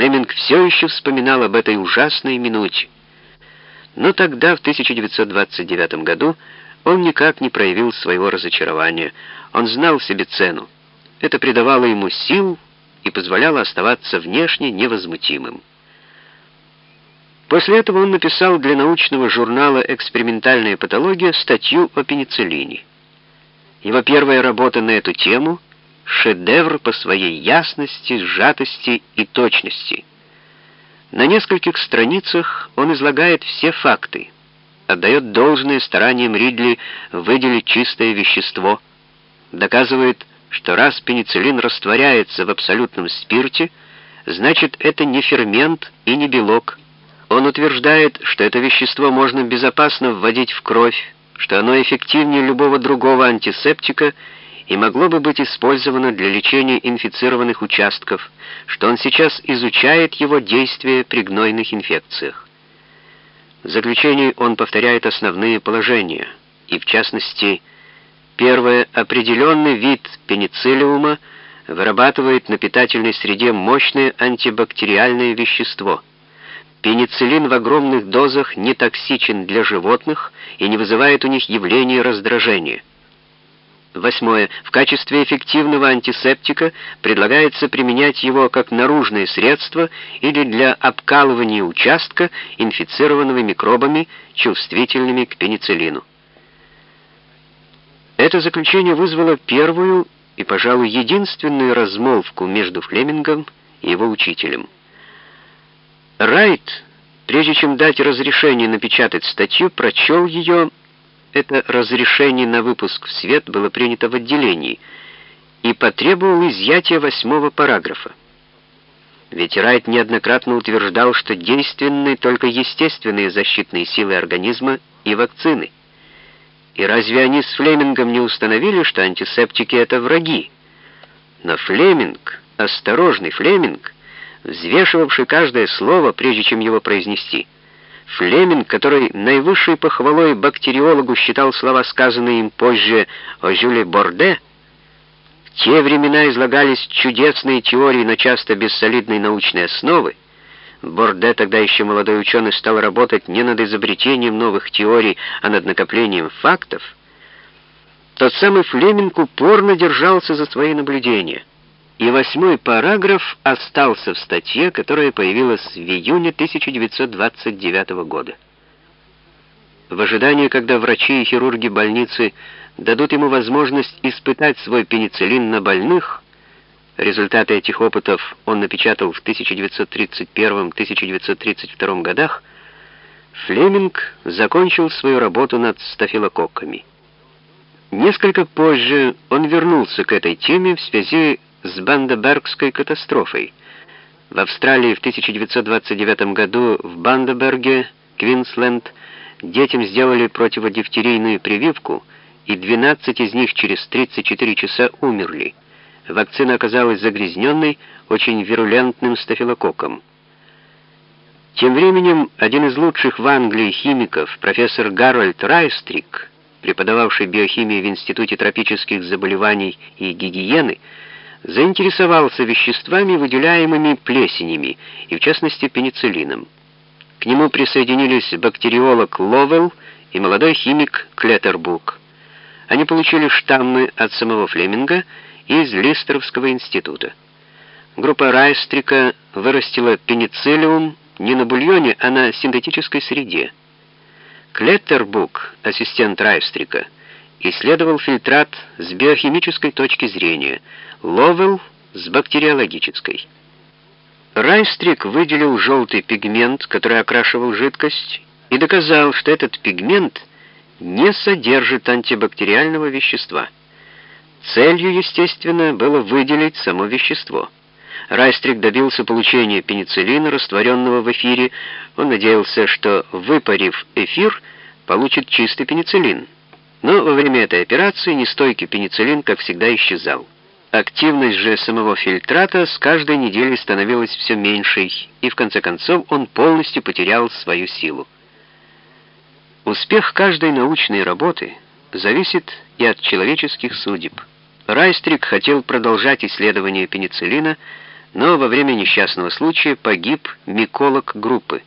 Флеминг все еще вспоминал об этой ужасной минуте. Но тогда, в 1929 году, он никак не проявил своего разочарования. Он знал себе цену. Это придавало ему сил и позволяло оставаться внешне невозмутимым. После этого он написал для научного журнала «Экспериментальная патология» статью о пенициллине. Его первая работа на эту тему — шедевр по своей ясности, сжатости и точности. На нескольких страницах он излагает все факты, отдает должное стараниям Ридли выделить чистое вещество, доказывает, что раз пенициллин растворяется в абсолютном спирте, значит это не фермент и не белок. Он утверждает, что это вещество можно безопасно вводить в кровь, что оно эффективнее любого другого антисептика и могло бы быть использовано для лечения инфицированных участков, что он сейчас изучает его действие при гнойных инфекциях. В заключении он повторяет основные положения, и в частности, первое, определенный вид пенициллиума вырабатывает на питательной среде мощное антибактериальное вещество – Пенициллин в огромных дозах не токсичен для животных и не вызывает у них явления раздражения. Восьмое. В качестве эффективного антисептика предлагается применять его как наружное средство или для обкалывания участка, инфицированного микробами, чувствительными к пенициллину. Это заключение вызвало первую и, пожалуй, единственную размолвку между Флемингом и его учителем. Райт, прежде чем дать разрешение напечатать статью, прочел ее. Это разрешение на выпуск в свет было принято в отделении и потребовал изъятия восьмого параграфа. Ведь Райт неоднократно утверждал, что действенны только естественные защитные силы организма и вакцины. И разве они с Флемингом не установили, что антисептики — это враги? Но Флеминг, осторожный Флеминг, взвешивавший каждое слово, прежде чем его произнести. Флеминг, который наивысшей похвалой бактериологу считал слова, сказанные им позже о Жюле Борде, в те времена излагались чудесные теории на часто без солидной научной основы. Борде, тогда еще молодой ученый, стал работать не над изобретением новых теорий, а над накоплением фактов. Тот самый Флеминг упорно держался за свои наблюдения и восьмой параграф остался в статье, которая появилась в июне 1929 года. В ожидании, когда врачи и хирурги больницы дадут ему возможность испытать свой пенициллин на больных, результаты этих опытов он напечатал в 1931-1932 годах, Флеминг закончил свою работу над стафилококками. Несколько позже он вернулся к этой теме в связи с Бандебергской катастрофой. В Австралии в 1929 году в Бандеберге, Квинсленд, детям сделали противодифтерийную прививку, и 12 из них через 34 часа умерли. Вакцина оказалась загрязненной очень вирулентным стафилококком. Тем временем один из лучших в Англии химиков, профессор Гарольд Райстрик, преподававший биохимию в Институте тропических заболеваний и гигиены, заинтересовался веществами, выделяемыми плесенями, и в частности пенициллином. К нему присоединились бактериолог Ловелл и молодой химик Клеттербук. Они получили штаммы от самого Флеминга и из Листеровского института. Группа Райстрика вырастила пенициллиум не на бульоне, а на синтетической среде. Клеттербук, ассистент Райстрика, исследовал фильтрат с биохимической точки зрения, Ловел с бактериологической. Райстрик выделил желтый пигмент, который окрашивал жидкость, и доказал, что этот пигмент не содержит антибактериального вещества. Целью, естественно, было выделить само вещество. Райстрик добился получения пенициллина, растворенного в эфире. Он надеялся, что, выпарив эфир, получит чистый пенициллин. Но во время этой операции нестойкий пенициллин, как всегда, исчезал. Активность же самого фильтрата с каждой неделей становилась все меньшей, и в конце концов он полностью потерял свою силу. Успех каждой научной работы зависит и от человеческих судеб. Райстрик хотел продолжать исследование пенициллина, но во время несчастного случая погиб миколог группы.